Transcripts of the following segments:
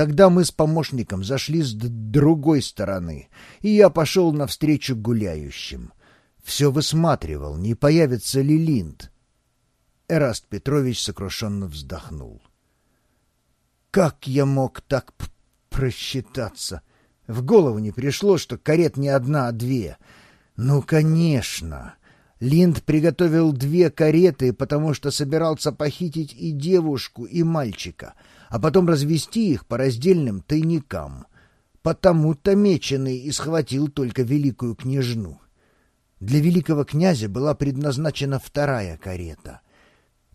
Тогда мы с помощником зашли с другой стороны, и я пошел навстречу гуляющим. Все высматривал, не появится ли Линд. Эраст Петрович сокрушенно вздохнул. Как я мог так просчитаться? В голову не пришло, что карет не одна, а две. Ну, конечно. Линд приготовил две кареты, потому что собирался похитить и девушку, и мальчика, а потом развести их по раздельным тайникам. Потому-то Меченый и схватил только великую княжну. Для великого князя была предназначена вторая карета.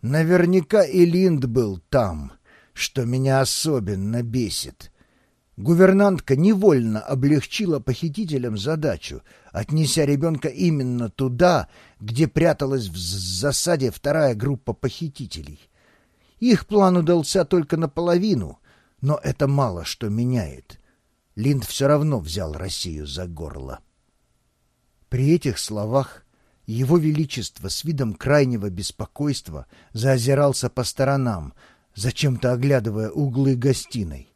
Наверняка и Линд был там, что меня особенно бесит. Гувернантка невольно облегчила похитителям задачу, отнеся ребенка именно туда, где пряталась в засаде вторая группа похитителей. Их план удался только наполовину, но это мало что меняет. Линд все равно взял Россию за горло. При этих словах его Величество с видом крайнего беспокойства заозирался по сторонам, зачем-то оглядывая углы гостиной.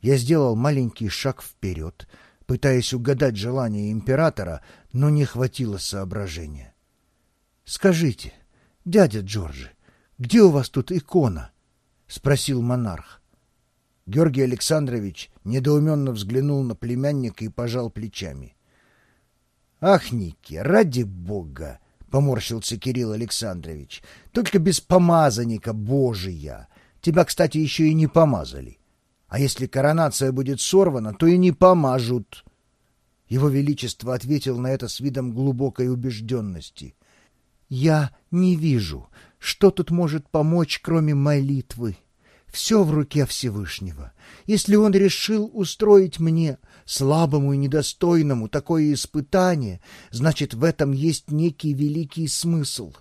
Я сделал маленький шаг вперед, пытаясь угадать желание императора, но не хватило соображения. — Скажите, дядя Джорджи, где у вас тут икона? — спросил монарх. Георгий Александрович недоуменно взглянул на племянника и пожал плечами. — Ах, Ники, ради бога! — поморщился Кирилл Александрович. — Только без помазанника, божия! Тебя, кстати, еще и не помазали. А если коронация будет сорвана, то и не помажут. Его Величество ответил на это с видом глубокой убежденности. «Я не вижу, что тут может помочь, кроме молитвы. Все в руке Всевышнего. Если он решил устроить мне, слабому и недостойному, такое испытание, значит, в этом есть некий великий смысл.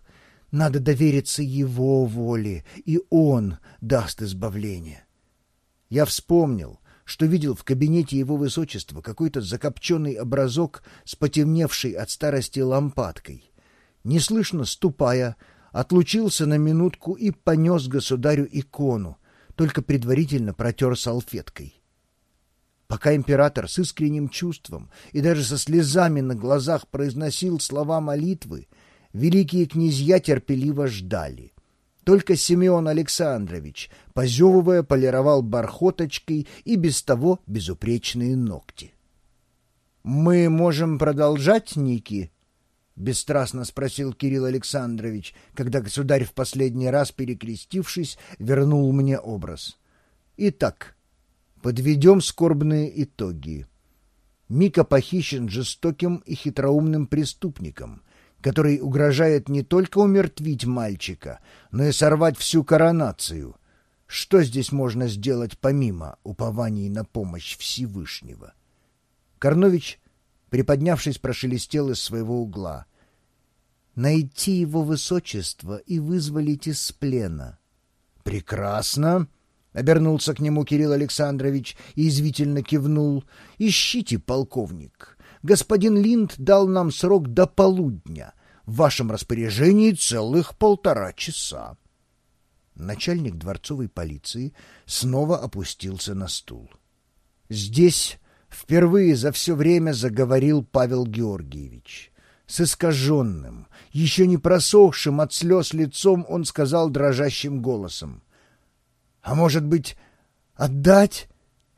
Надо довериться его воле, и он даст избавление. Я вспомнил, что видел в кабинете его высочества какой-то закопченный образок с потемневшей от старости лампадкой. Неслышно ступая, отлучился на минутку и понес государю икону, только предварительно протер салфеткой. Пока император с искренним чувством и даже со слезами на глазах произносил слова молитвы, великие князья терпеливо ждали — только Семен Александрович, позевывая, полировал бархоточкой и без того безупречные ногти. — Мы можем продолжать, Ники? — бесстрастно спросил Кирилл Александрович, когда государь в последний раз, перекрестившись, вернул мне образ. — Итак, подведем скорбные итоги. Мика похищен жестоким и хитроумным преступником — который угрожает не только умертвить мальчика, но и сорвать всю коронацию. Что здесь можно сделать помимо упований на помощь Всевышнего? Корнович, приподнявшись, прошелестел из своего угла. «Найти его высочество и вызволить из плена». «Прекрасно!» — обернулся к нему Кирилл Александрович и извительно кивнул. «Ищите, полковник господин Линд дал нам срок до полудня. В вашем распоряжении целых полтора часа. Начальник дворцовой полиции снова опустился на стул. Здесь впервые за все время заговорил Павел Георгиевич. С искаженным, еще не просохшим от слез лицом он сказал дрожащим голосом. — А может быть, отдать?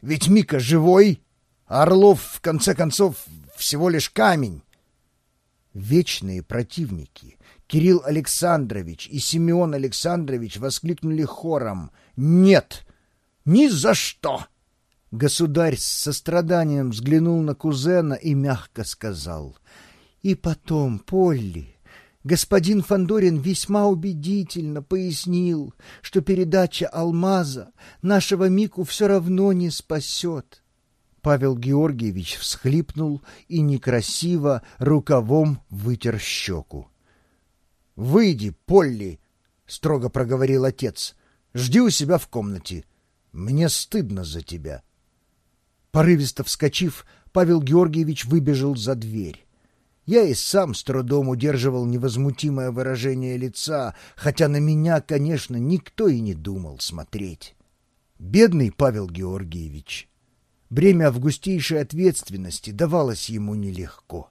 Ведь Мика живой, а Орлов, в конце концов, всего лишь камень. Вечные противники Кирилл Александрович и Симеон Александрович воскликнули хором «Нет! Ни за что!» Государь с состраданием взглянул на кузена и мягко сказал «И потом, Полли, господин Фандорин весьма убедительно пояснил, что передача алмаза нашего Мику все равно не спасет. Павел Георгиевич всхлипнул и некрасиво рукавом вытер щеку. — Выйди, Полли! — строго проговорил отец. — Жди у себя в комнате. Мне стыдно за тебя. Порывисто вскочив, Павел Георгиевич выбежал за дверь. Я и сам с трудом удерживал невозмутимое выражение лица, хотя на меня, конечно, никто и не думал смотреть. Бедный Павел Георгиевич. Бремя августейшей ответственности давалось ему нелегко.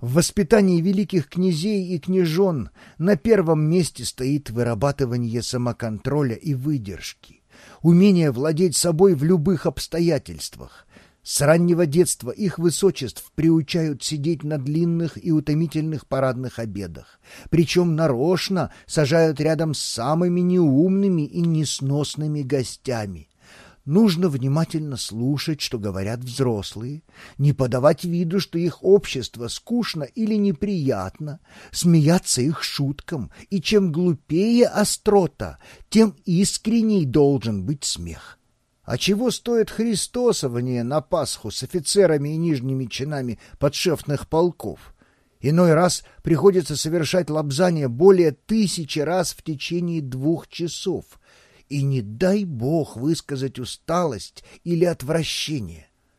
В воспитании великих князей и княжон на первом месте стоит вырабатывание самоконтроля и выдержки, умение владеть собой в любых обстоятельствах. С раннего детства их высочеств приучают сидеть на длинных и утомительных парадных обедах, причем нарочно сажают рядом с самыми неумными и несносными гостями, Нужно внимательно слушать, что говорят взрослые, не подавать виду, что их общество скучно или неприятно, смеяться их шуткам, и чем глупее острота, тем искренней должен быть смех. А чего стоит христосование на Пасху с офицерами и нижними чинами подшефных полков? Иной раз приходится совершать лобзание более тысячи раз в течение двух часов — и не дай бог высказать усталость или отвращение.